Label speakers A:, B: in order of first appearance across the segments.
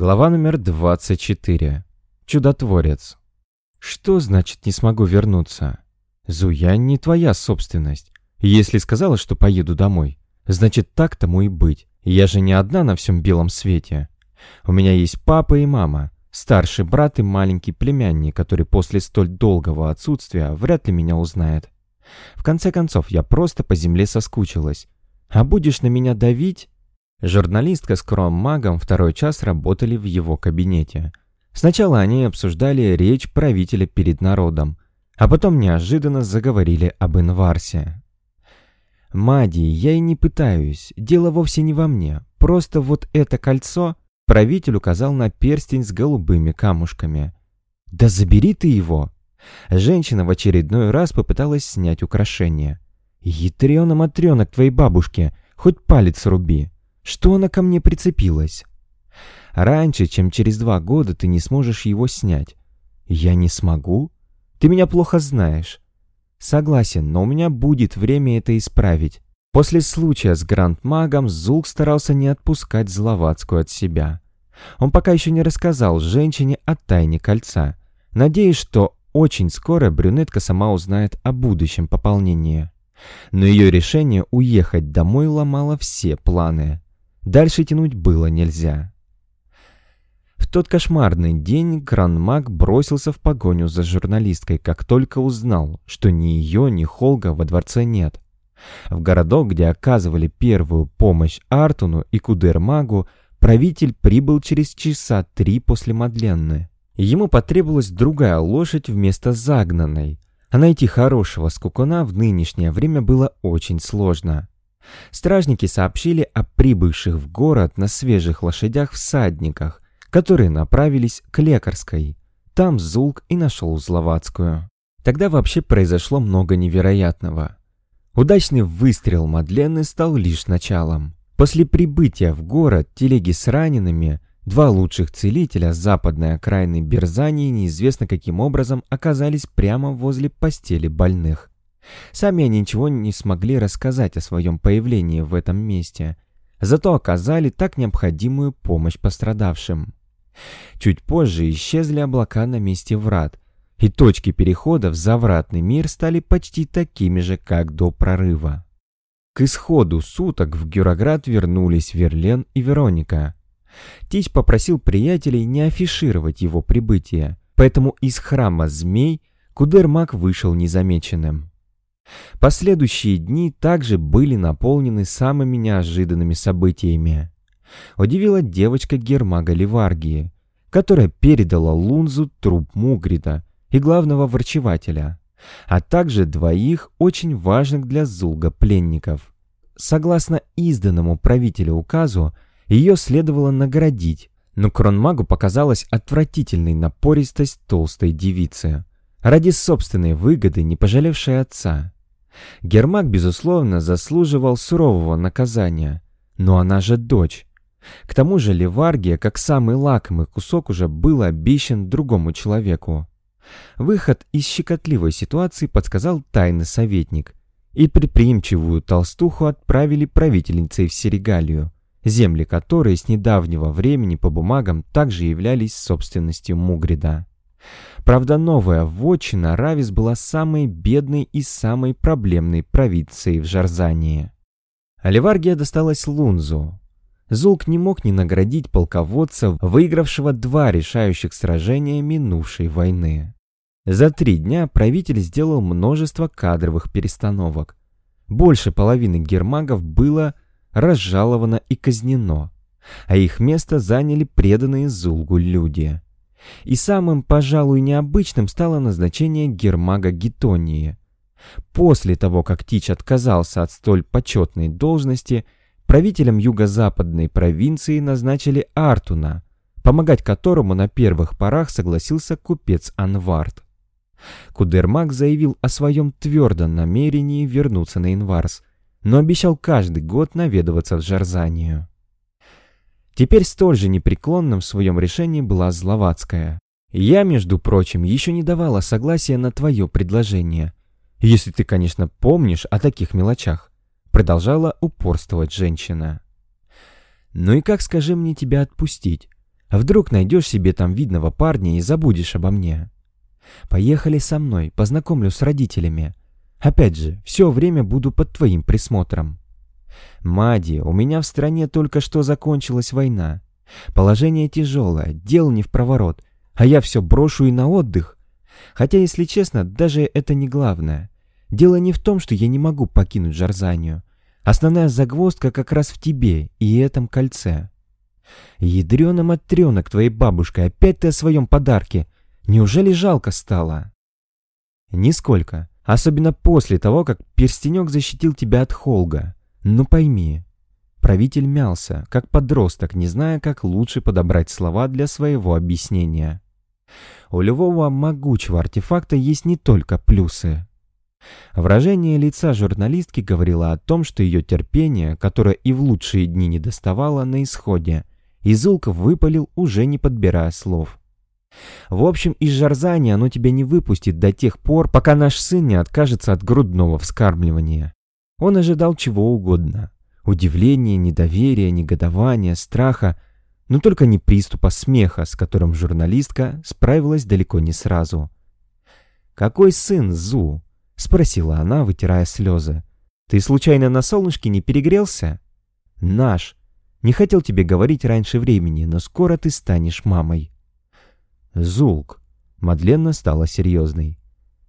A: Глава номер 24. Чудотворец. Что значит не смогу вернуться? Зуянь не твоя собственность. Если сказала, что поеду домой, значит так тому и быть. Я же не одна на всем белом свете. У меня есть папа и мама, старший брат и маленький племянник, который после столь долгого отсутствия вряд ли меня узнает. В конце концов, я просто по земле соскучилась. А будешь на меня давить? Журналистка с Кром-магом второй час работали в его кабинете. Сначала они обсуждали речь правителя перед народом, а потом неожиданно заговорили об Инварсе. «Мади, я и не пытаюсь, дело вовсе не во мне, просто вот это кольцо...» Правитель указал на перстень с голубыми камушками. «Да забери ты его!» Женщина в очередной раз попыталась снять украшение. «Ятрёна-матрёна к твоей бабушке, хоть палец руби!» Что она ко мне прицепилась? Раньше, чем через два года, ты не сможешь его снять. Я не смогу? Ты меня плохо знаешь. Согласен, но у меня будет время это исправить. После случая с Гранд-магом Зулк старался не отпускать Зловацкую от себя. Он пока еще не рассказал женщине о тайне кольца, надеясь, что очень скоро брюнетка сама узнает о будущем пополнении. Но ее решение уехать домой ломало все планы. Дальше тянуть было нельзя. В тот кошмарный день Гранмаг бросился в погоню за журналисткой, как только узнал, что ни ее, ни Холга во дворце нет. В городок, где оказывали первую помощь Артуну и Кудермагу, правитель прибыл через часа три после Мадленны. Ему потребовалась другая лошадь вместо загнанной, а найти хорошего скукуна в нынешнее время было очень сложно. Стражники сообщили о прибывших в город на свежих лошадях всадниках, которые направились к лекарской. Там Зулк и нашел Зловацкую. Тогда вообще произошло много невероятного. Удачный выстрел Мадленны стал лишь началом. После прибытия в город телеги с ранеными, два лучших целителя западной окраины Берзании неизвестно каким образом оказались прямо возле постели больных. Сами они ничего не смогли рассказать о своем появлении в этом месте, зато оказали так необходимую помощь пострадавшим. Чуть позже исчезли облака на месте врат, и точки перехода в завратный мир стали почти такими же, как до прорыва. К исходу суток в Гюроград вернулись Верлен и Вероника. Тич попросил приятелей не афишировать его прибытие, поэтому из храма змей Кудермак вышел незамеченным. Последующие дни также были наполнены самыми неожиданными событиями. Удивила девочка Гермага Ливаргии, которая передала Лунзу труп Мугрида и главного врачевателя, а также двоих очень важных для Зулга пленников. Согласно изданному правителю указу, ее следовало наградить, но Кронмагу показалась отвратительной напористость толстой девицы, ради собственной выгоды не пожалевшей отца. Гермак, безусловно, заслуживал сурового наказания, но она же дочь. К тому же Леваргия, как самый лакомый кусок, уже был обещан другому человеку. Выход из щекотливой ситуации подсказал тайный советник, и предприимчивую толстуху отправили правительницей в Серегалию, земли которой с недавнего времени по бумагам также являлись собственностью Мугрида. Правда, новая вотчина Равис была самой бедной и самой проблемной провинцией в Жарзании. Оливаргия досталась Лунзу. Зулк не мог не наградить полководца, выигравшего два решающих сражения минувшей войны. За три дня правитель сделал множество кадровых перестановок. Больше половины гермагов было разжаловано и казнено, а их место заняли преданные Зулгу люди. И самым, пожалуй, необычным стало назначение Гермага Гетонии. После того, как Тич отказался от столь почетной должности, правителем юго-западной провинции назначили Артуна, помогать которому на первых порах согласился купец Анвард. Кудермаг заявил о своем твердом намерении вернуться на Инварс, но обещал каждый год наведываться в Жарзанию. Теперь столь же непреклонным в своем решении была Зловацкая. Я, между прочим, еще не давала согласия на твое предложение. Если ты, конечно, помнишь о таких мелочах. Продолжала упорствовать женщина. Ну и как, скажи мне, тебя отпустить? Вдруг найдешь себе там видного парня и забудешь обо мне? Поехали со мной, познакомлю с родителями. Опять же, все время буду под твоим присмотром. Мади, у меня в стране только что закончилась война. Положение тяжелое, дел не в проворот, а я все брошу и на отдых. Хотя, если честно, даже это не главное. Дело не в том, что я не могу покинуть Жарзанию. Основная загвоздка как раз в тебе и этом кольце. Ядрёна матрёнок твоей бабушкой, опять ты о своем подарке. Неужели жалко стало? Нисколько. Особенно после того, как перстенек защитил тебя от Холга. Но пойми, правитель мялся, как подросток, не зная, как лучше подобрать слова для своего объяснения. У любого могучего артефакта есть не только плюсы. Выражение лица журналистки говорило о том, что ее терпение, которое и в лучшие дни не доставало, на исходе, и Зулков выпалил, уже не подбирая слов. «В общем, из Жарзани оно тебя не выпустит до тех пор, пока наш сын не откажется от грудного вскармливания». Он ожидал чего угодно. Удивления, недоверия, негодования, страха, но только не приступа смеха, с которым журналистка справилась далеко не сразу. «Какой сын, Зу?» — спросила она, вытирая слезы. «Ты случайно на солнышке не перегрелся?» «Наш. Не хотел тебе говорить раньше времени, но скоро ты станешь мамой». «Зулк». Мадленна стала серьезной.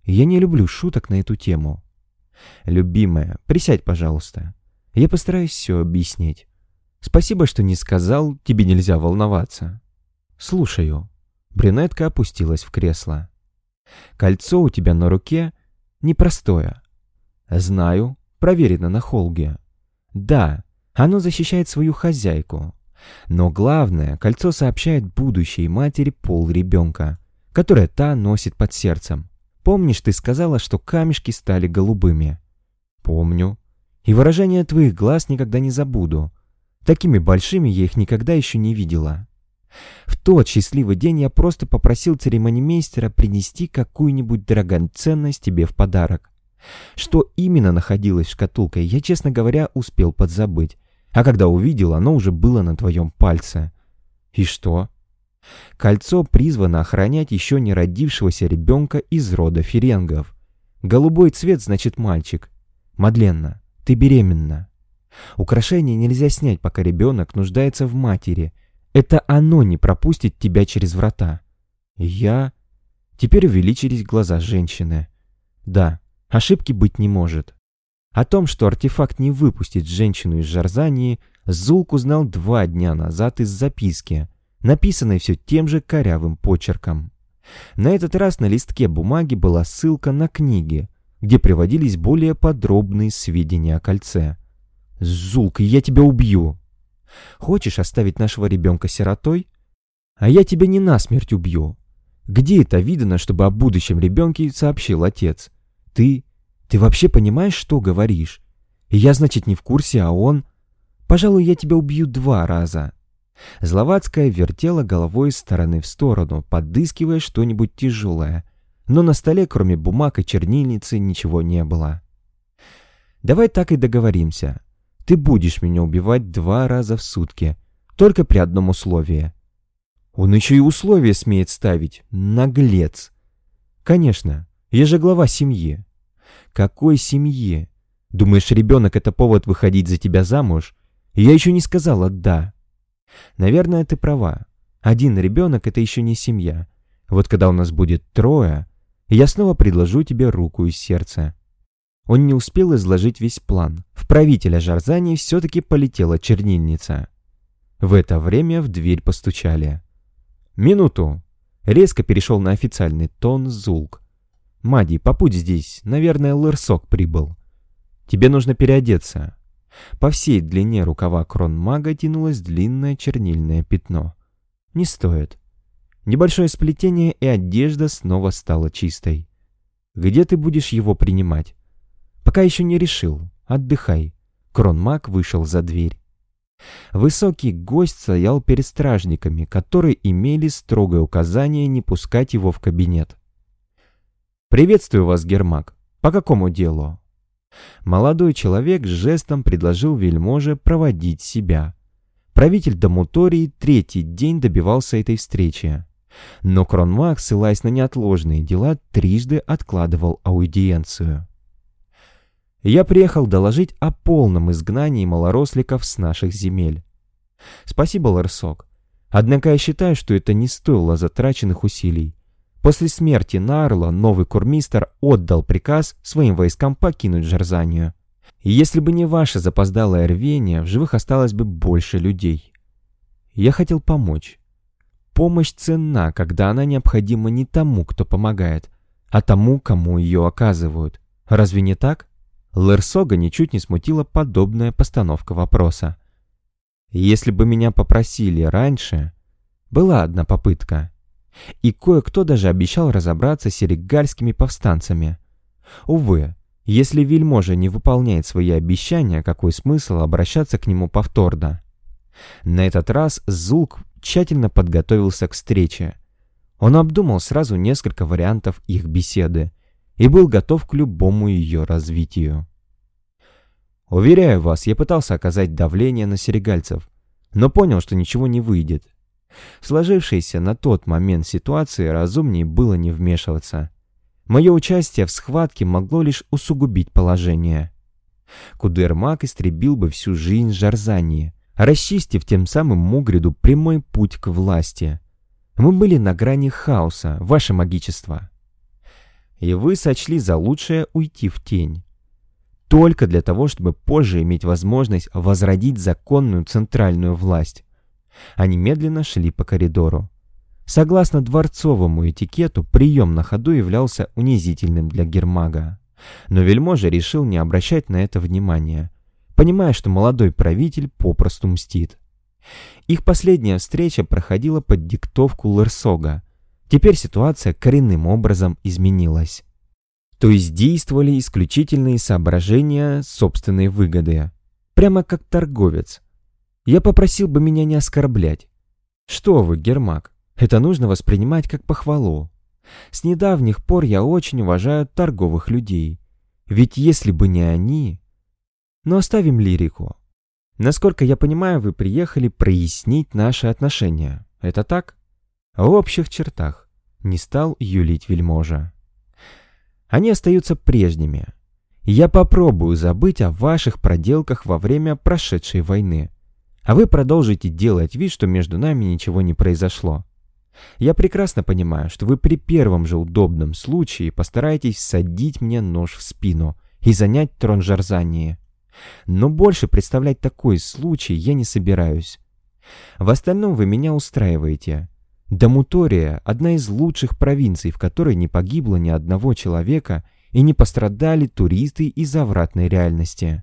A: «Я не люблю шуток на эту тему». «Любимая, присядь, пожалуйста. Я постараюсь все объяснить. Спасибо, что не сказал, тебе нельзя волноваться». «Слушаю». Брюнетка опустилась в кресло. «Кольцо у тебя на руке непростое». «Знаю, проверено на Холге». «Да, оно защищает свою хозяйку. Но главное, кольцо сообщает будущей матери пол ребенка, которое та носит под сердцем. Помнишь, ты сказала, что камешки стали голубыми? Помню. И выражение твоих глаз никогда не забуду. Такими большими я их никогда еще не видела. В тот счастливый день я просто попросил церемонимейстера принести какую-нибудь драгоценность тебе в подарок. Что именно находилось в шкатулке, я, честно говоря, успел подзабыть. А когда увидел, оно уже было на твоем пальце. И что? Кольцо призвано охранять еще не родившегося ребенка из рода ференгов. Голубой цвет значит мальчик. Мадленна, ты беременна. Украшение нельзя снять, пока ребенок нуждается в матери. Это оно не пропустит тебя через врата. Я... Теперь увеличились глаза женщины. Да, ошибки быть не может. О том, что артефакт не выпустит женщину из Жарзании, Зулк узнал два дня назад из записки, написанной все тем же корявым почерком. На этот раз на листке бумаги была ссылка на книги, где приводились более подробные сведения о кольце. «Зулк, я тебя убью!» «Хочешь оставить нашего ребенка сиротой? А я тебя не насмерть убью!» «Где это видно, чтобы о будущем ребенке сообщил отец? Ты ты вообще понимаешь, что говоришь? я, значит, не в курсе, а он... Пожалуй, я тебя убью два раза». Зловацкая вертела головой из стороны в сторону, подыскивая что-нибудь тяжелое. Но на столе, кроме бумаг и чернильницы, ничего не было. «Давай так и договоримся. Ты будешь меня убивать два раза в сутки, только при одном условии». Он еще и условия смеет ставить. Наглец. Конечно, я же глава семьи. Какой семье? Думаешь, ребенок — это повод выходить за тебя замуж? Я еще не сказала «да». Наверное, ты права. Один ребенок — это еще не семья. Вот когда у нас будет трое, я снова предложу тебе руку и сердце. Он не успел изложить весь план. В правителя Жарзани все-таки полетела чернильница. В это время в дверь постучали. «Минуту!» Резко перешел на официальный тон Зулк. «Мади, попуть здесь. Наверное, Лырсок прибыл. Тебе нужно переодеться». По всей длине рукава кронмага тянулось длинное чернильное пятно. «Не стоит». Небольшое сплетение, и одежда снова стала чистой. «Где ты будешь его принимать?» «Пока еще не решил. Отдыхай». Кронмаг вышел за дверь. Высокий гость стоял перед стражниками, которые имели строгое указание не пускать его в кабинет. «Приветствую вас, Гермак. По какому делу?» Молодой человек жестом предложил вельможе проводить себя. Правитель Дамутории третий день добивался этой встречи. Но Кронмаг, ссылаясь на неотложные дела, трижды откладывал аудиенцию. Я приехал доложить о полном изгнании малоросликов с наших земель. Спасибо, Ларсок. Однако я считаю, что это не стоило затраченных усилий. После смерти Нарла новый курмистр отдал приказ своим войскам покинуть Жарзанию. Если бы не ваше запоздалое рвение, в живых осталось бы больше людей. Я хотел помочь. Помощь ценна, когда она необходима не тому, кто помогает, а тому, кому ее оказывают. Разве не так? Лерсога ничуть не смутила подобная постановка вопроса. Если бы меня попросили раньше, была одна попытка. И кое-кто даже обещал разобраться с серегальскими повстанцами. Увы, если вельможа не выполняет свои обещания, какой смысл обращаться к нему повторно? На этот раз Зулк тщательно подготовился к встрече. Он обдумал сразу несколько вариантов их беседы и был готов к любому ее развитию. Уверяю вас, я пытался оказать давление на серегальцев, но понял, что ничего не выйдет. В сложившейся на тот момент ситуации разумнее было не вмешиваться. Мое участие в схватке могло лишь усугубить положение. Кудермак истребил бы всю жизнь Жарзании, расчистив тем самым Мугриду прямой путь к власти. Мы были на грани хаоса, ваше магичество. И вы сочли за лучшее уйти в тень. Только для того, чтобы позже иметь возможность возродить законную центральную власть. Они медленно шли по коридору. Согласно дворцовому этикету, прием на ходу являлся унизительным для Гермага. Но вельможа решил не обращать на это внимания, понимая, что молодой правитель попросту мстит. Их последняя встреча проходила под диктовку Лерсога. Теперь ситуация коренным образом изменилась. То есть действовали исключительные соображения собственной выгоды. Прямо как торговец – я попросил бы меня не оскорблять. Что вы, Гермак, это нужно воспринимать как похвалу. С недавних пор я очень уважаю торговых людей. Ведь если бы не они... Но оставим лирику. Насколько я понимаю, вы приехали прояснить наши отношения. Это так? В общих чертах. Не стал юлить вельможа. Они остаются прежними. Я попробую забыть о ваших проделках во время прошедшей войны а вы продолжите делать вид, что между нами ничего не произошло. Я прекрасно понимаю, что вы при первом же удобном случае постараетесь садить мне нож в спину и занять трон Жарзании. Но больше представлять такой случай я не собираюсь. В остальном вы меня устраиваете. Дамутория – одна из лучших провинций, в которой не погибло ни одного человека и не пострадали туристы из завратной реальности.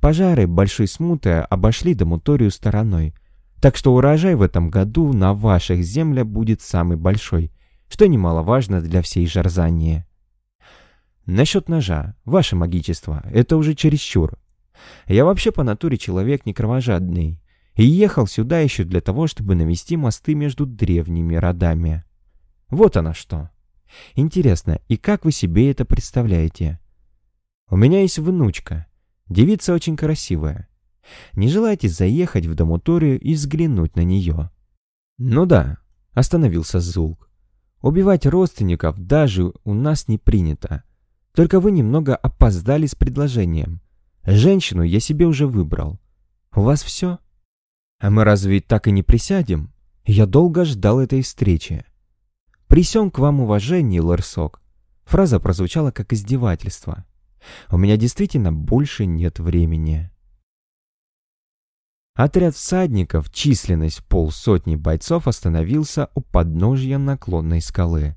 A: Пожары большой смуты обошли Дамуторию стороной, так что урожай в этом году на ваших землях будет самый большой, что немаловажно для всей Жарзании. Насчет ножа, ваше магичество, это уже чересчур. Я вообще по натуре человек не кровожадный, и ехал сюда еще для того, чтобы навести мосты между древними родами. Вот оно что. Интересно, и как вы себе это представляете? У меня есть внучка, Девица очень красивая. Не желаете заехать в домуторию и взглянуть на нее? Ну да, остановился Зулк. Убивать родственников даже у нас не принято. Только вы немного опоздали с предложением. Женщину я себе уже выбрал. У вас все? А мы разве так и не присядем? Я долго ждал этой встречи. Присем к вам уважение, Ларсок. Фраза прозвучала как издевательство. У меня действительно больше нет времени. Отряд всадников, численность полсотни бойцов, остановился у подножья наклонной скалы.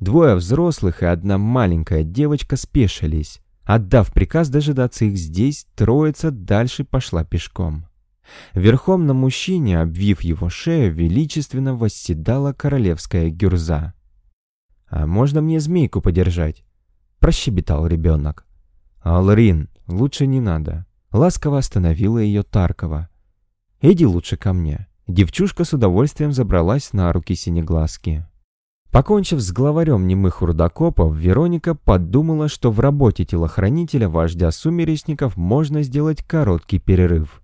A: Двое взрослых и одна маленькая девочка спешились. Отдав приказ дожидаться их здесь, троица дальше пошла пешком. Верхом на мужчине, обвив его шею, величественно восседала королевская гюрза. «А можно мне змейку подержать?» Прощебетал ребенок. «Алрин, лучше не надо». Ласково остановила ее Таркова. «Иди лучше ко мне». Девчушка с удовольствием забралась на руки синеглазки. Покончив с главарем немых рудокопов, Вероника подумала, что в работе телохранителя вождя сумеречников можно сделать короткий перерыв.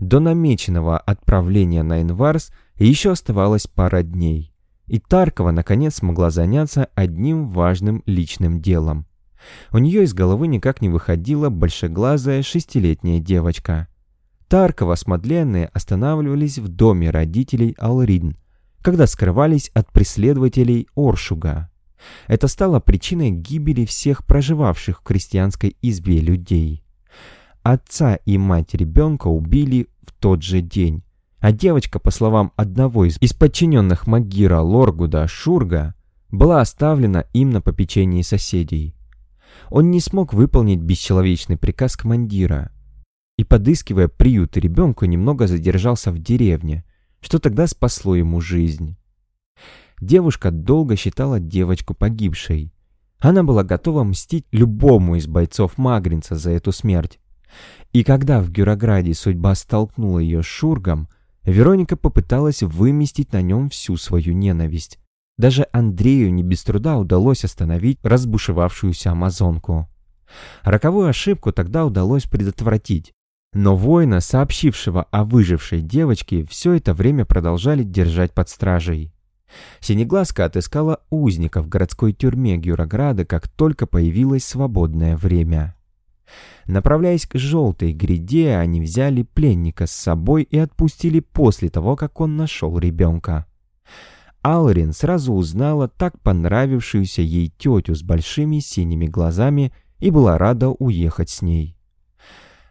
A: До намеченного отправления на Инварс еще оставалось пара дней. И Таркова наконец смогла заняться одним важным личным делом. У нее из головы никак не выходила большеглазая шестилетняя девочка. Таркова с Мадленной останавливались в доме родителей Алрин, когда скрывались от преследователей Оршуга. Это стало причиной гибели всех проживавших в крестьянской избе людей. Отца и мать ребенка убили в тот же день, а девочка, по словам одного из подчиненных Магира Лоргуда Шурга, была оставлена им на попечении соседей. Он не смог выполнить бесчеловечный приказ командира и, подыскивая приют ребенку, немного задержался в деревне, что тогда спасло ему жизнь. Девушка долго считала девочку погибшей. Она была готова мстить любому из бойцов Магринца за эту смерть. И когда в Гюрограде судьба столкнула ее с Шургом, Вероника попыталась выместить на нем всю свою ненависть. Даже Андрею не без труда удалось остановить разбушевавшуюся амазонку. Роковую ошибку тогда удалось предотвратить. Но воина, сообщившего о выжившей девочке, все это время продолжали держать под стражей. Синеглазка отыскала узника в городской тюрьме Гюрограда, как только появилось свободное время. Направляясь к желтой гряде, они взяли пленника с собой и отпустили после того, как он нашел ребенка. Алрин сразу узнала так понравившуюся ей тетю с большими синими глазами и была рада уехать с ней.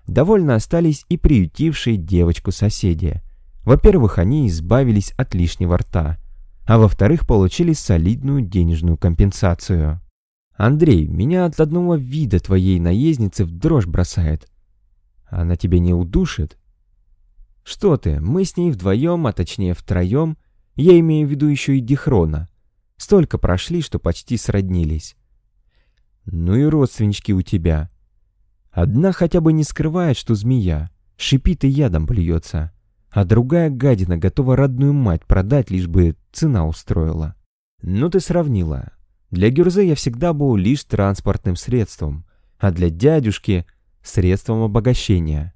A: Довольно остались и приютившие девочку соседи. Во-первых, они избавились от лишнего рта, а во-вторых, получили солидную денежную компенсацию. «Андрей, меня от одного вида твоей наездницы в дрожь бросает. Она тебе не удушит?» «Что ты, мы с ней вдвоем, а точнее втроем, я имею в виду еще и Дихрона. Столько прошли, что почти сроднились». «Ну и родственнички у тебя. Одна хотя бы не скрывает, что змея, шипит и ядом плюется, а другая гадина готова родную мать продать, лишь бы цена устроила. Ну ты сравнила. Для Гюрзы я всегда был лишь транспортным средством, а для дядюшки — средством обогащения.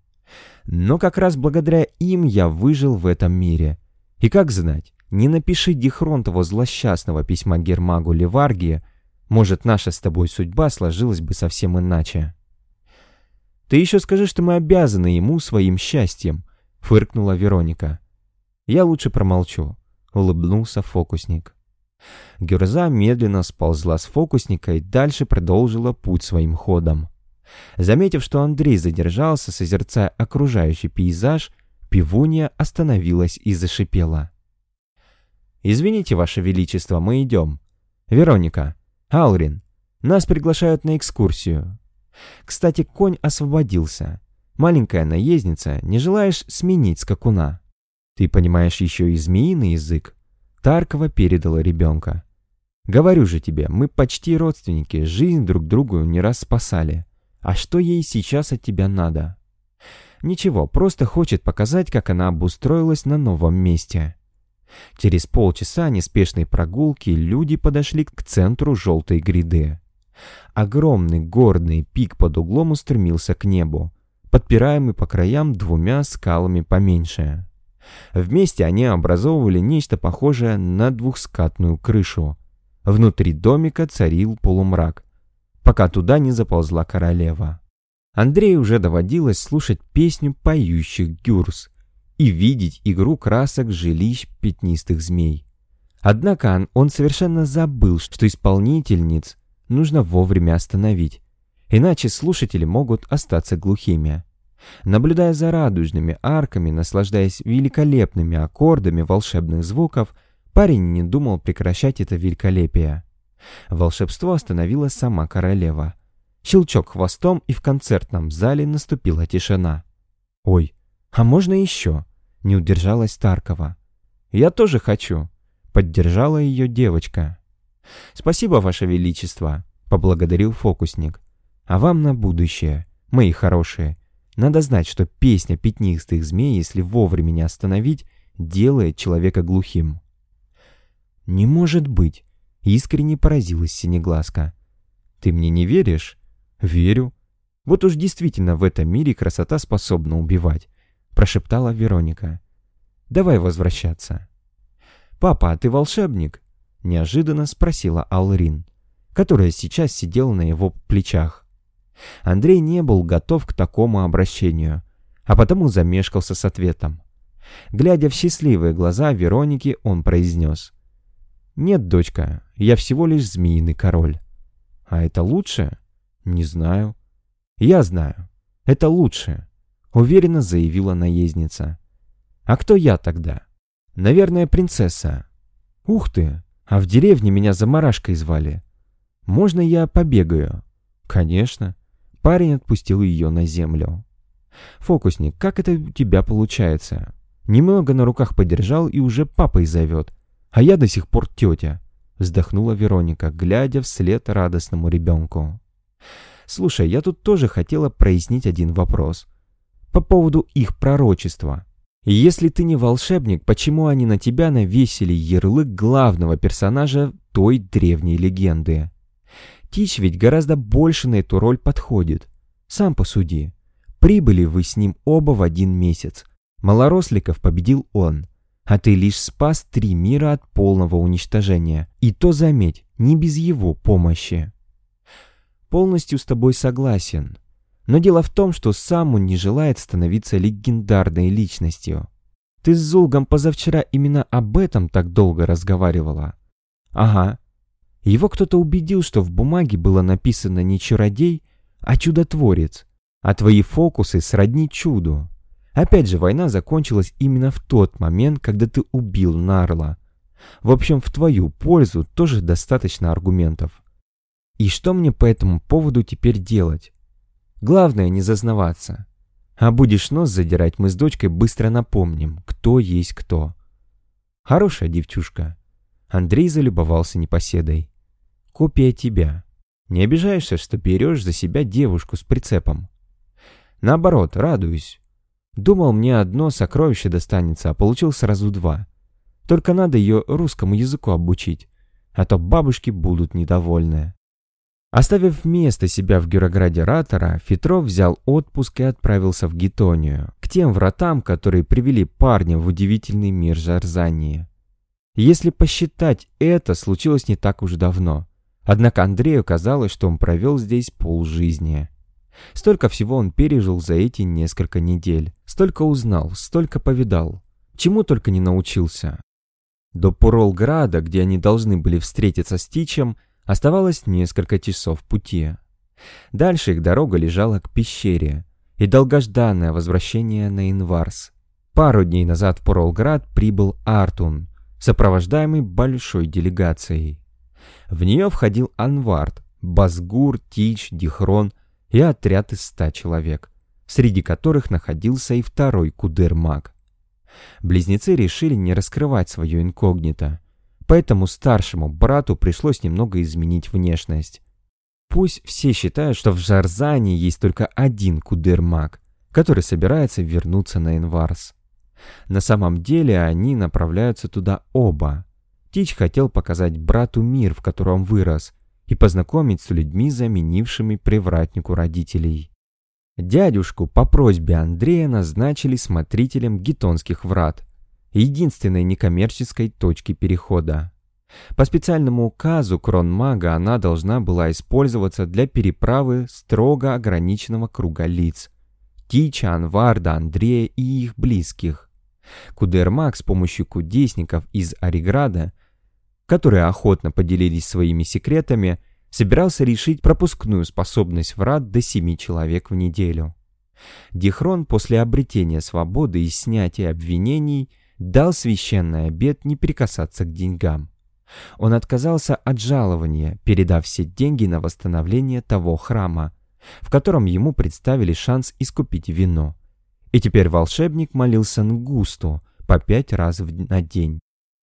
A: Но как раз благодаря им я выжил в этом мире. И как знать, не напиши Дихронтову злосчастного письма Гермагу Леваргии, может, наша с тобой судьба сложилась бы совсем иначе. «Ты еще скажи, что мы обязаны ему своим счастьем», — фыркнула Вероника. «Я лучше промолчу», — улыбнулся фокусник. Гюрза медленно сползла с фокусника и дальше продолжила путь своим ходом. Заметив, что Андрей задержался, созерцая окружающий пейзаж, пивунья остановилась и зашипела. «Извините, Ваше Величество, мы идем. Вероника, Алрин, нас приглашают на экскурсию. Кстати, конь освободился. Маленькая наездница, не желаешь сменить скакуна? Ты понимаешь еще и змеиный язык?» Таркова передала ребенка. «Говорю же тебе, мы почти родственники, жизнь друг другу не раз спасали. А что ей сейчас от тебя надо?» «Ничего, просто хочет показать, как она обустроилась на новом месте». Через полчаса неспешной прогулки люди подошли к центру желтой гряды. Огромный горный пик под углом устремился к небу, подпираемый по краям двумя скалами поменьше. Вместе они образовывали нечто похожее на двухскатную крышу. Внутри домика царил полумрак, пока туда не заползла королева. Андрею уже доводилось слушать песню поющих гюрс и видеть игру красок жилищ пятнистых змей. Однако он совершенно забыл, что исполнительниц нужно вовремя остановить, иначе слушатели могут остаться глухими. Наблюдая за радужными арками, наслаждаясь великолепными аккордами волшебных звуков, парень не думал прекращать это великолепие. Волшебство остановила сама королева. Щелчок хвостом, и в концертном зале наступила тишина. «Ой, а можно еще?» — не удержалась Таркова. «Я тоже хочу», — поддержала ее девочка. «Спасибо, Ваше Величество», — поблагодарил фокусник. «А вам на будущее, мои хорошие. Надо знать, что песня пятнистых змей, если вовремя не остановить, делает человека глухим. «Не может быть!» — искренне поразилась Синеглазка. «Ты мне не веришь?» «Верю. Вот уж действительно в этом мире красота способна убивать. Прошептала Вероника. «Давай возвращаться». «Папа, а ты волшебник?» — неожиданно спросила Алрин, которая сейчас сидела на его плечах. Андрей не был готов к такому обращению, а потому замешкался с ответом. Глядя в счастливые глаза Вероники, он произнес. «Нет, дочка, я всего лишь змеиный король». «А это лучше?» «Не знаю». «Я знаю. Это лучше», — уверенно заявила наездница. «А кто я тогда?» «Наверное, принцесса». «Ух ты! А в деревне меня замарашкой звали. Можно я побегаю?» «Конечно». Парень отпустил ее на землю. «Фокусник, как это у тебя получается? Немного на руках подержал и уже папой зовет. А я до сих пор тетя», — вздохнула Вероника, глядя вслед радостному ребенку. «Слушай, я тут тоже хотела прояснить один вопрос. По поводу их пророчества. Если ты не волшебник, почему они на тебя навесили ярлык главного персонажа той древней легенды? Тич ведь гораздо больше на эту роль подходит. Сам посуди. Прибыли вы с ним оба в один месяц. Малоросликов победил он. А ты лишь спас три мира от полного уничтожения. И то, заметь, не без его помощи. Полностью с тобой согласен. Но дело в том, что сам он не желает становиться легендарной личностью. Ты с Зулгом позавчера именно об этом так долго разговаривала. Ага. Его кто-то убедил, что в бумаге было написано не чародей, а чудотворец. А твои фокусы сродни чуду. Опять же, война закончилась именно в тот момент, когда ты убил Нарла. В общем, в твою пользу тоже достаточно аргументов. И что мне по этому поводу теперь делать? Главное не зазнаваться. А будешь нос задирать, мы с дочкой быстро напомним, кто есть кто. Хорошая девчушка. Андрей залюбовался непоседой. Копия тебя. Не обижаешься, что берешь за себя девушку с прицепом? Наоборот, радуюсь. Думал, мне одно сокровище достанется, а получил сразу два. Только надо ее русскому языку обучить, а то бабушки будут недовольны. Оставив вместо себя в Герограде Ратора, Фетров взял отпуск и отправился в Гетонию, к тем вратам, которые привели парня в удивительный мир Жарзании. Если посчитать, это случилось не так уж давно. Однако Андрею казалось, что он провел здесь полжизни. Столько всего он пережил за эти несколько недель. Столько узнал, столько повидал. Чему только не научился. До Пуролграда, где они должны были встретиться с Тичем, оставалось несколько часов пути. Дальше их дорога лежала к пещере и долгожданное возвращение на Инварс. Пару дней назад в Пуролград прибыл Артун, сопровождаемый большой делегацией. В нее входил Анвард, Базгур, Тич, Дихрон и отряд из ста человек, среди которых находился и второй кудер-маг. Близнецы решили не раскрывать свое инкогнито, поэтому старшему брату пришлось немного изменить внешность. Пусть все считают, что в Жарзане есть только один кудер-маг, который собирается вернуться на Энварс. На самом деле они направляются туда оба. Тич хотел показать брату мир, в котором вырос, и познакомить с людьми, заменившими привратнику родителей. Дядюшку по просьбе Андрея назначили смотрителем гетонских врат, единственной некоммерческой точки перехода. По специальному указу Кронмага она должна была использоваться для переправы строго ограниченного круга лиц. Тича, Анварда, Андрея и их близких. Кудермаг с помощью кудесников из Ориграда которые охотно поделились своими секретами, собирался решить пропускную способность врат до семи человек в неделю. Дихрон после обретения свободы и снятия обвинений дал священный обет не прикасаться к деньгам. Он отказался от жалования, передав все деньги на восстановление того храма, в котором ему представили шанс искупить вино. И теперь волшебник молился Нгусту по пять раз на день.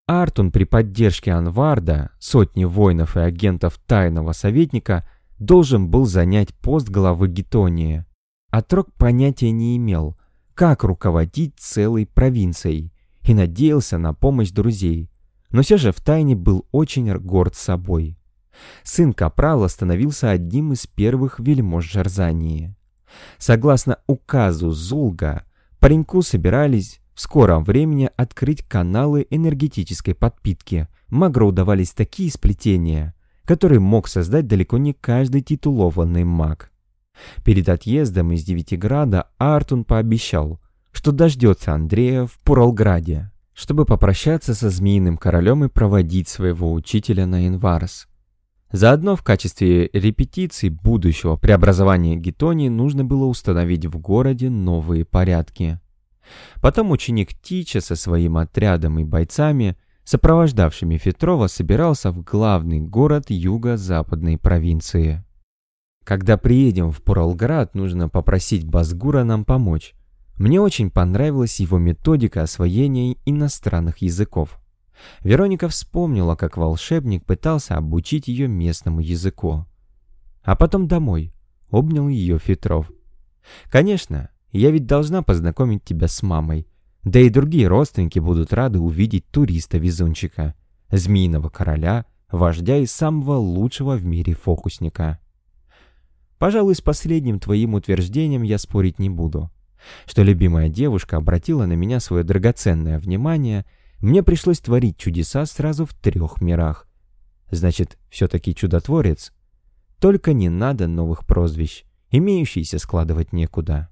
A: Артун при поддержке Анварда, сотни воинов и агентов тайного советника, должен был занять пост главы Гетонии. Атрок понятия не имел, как руководить целой провинцией, и надеялся на помощь друзей, но все же втайне был очень горд собой. Сын Капрала становился одним из первых вельмож Жарзании. Согласно указу Зулга, Пареньку собирались в скором времени открыть каналы энергетической подпитки. Магро удавались такие сплетения, которые мог создать далеко не каждый титулованный маг. Перед отъездом из Девятиграда Артун пообещал, что дождется Андрея в Пуралграде, чтобы попрощаться со Змеиным Королем и проводить своего учителя на Инварс. Заодно в качестве репетиции будущего преобразования Гетонии нужно было установить в городе новые порядки. Потом ученик Тича со своим отрядом и бойцами, сопровождавшими Фетрова, собирался в главный город юго-западной провинции. Когда приедем в Пуралград, нужно попросить Базгура нам помочь. Мне очень понравилась его методика освоения иностранных языков. Вероника вспомнила, как волшебник пытался обучить ее местному языку. А потом домой. Обнял ее Фетров. «Конечно, я ведь должна познакомить тебя с мамой. Да и другие родственники будут рады увидеть туриста-везунчика, змеиного короля, вождя и самого лучшего в мире фокусника». Пожалуй, с последним твоим утверждением я спорить не буду. Что любимая девушка обратила на меня свое драгоценное внимание, мне пришлось творить чудеса сразу в трех мирах. Значит, все-таки чудотворец? Только не надо новых прозвищ, имеющиеся складывать некуда.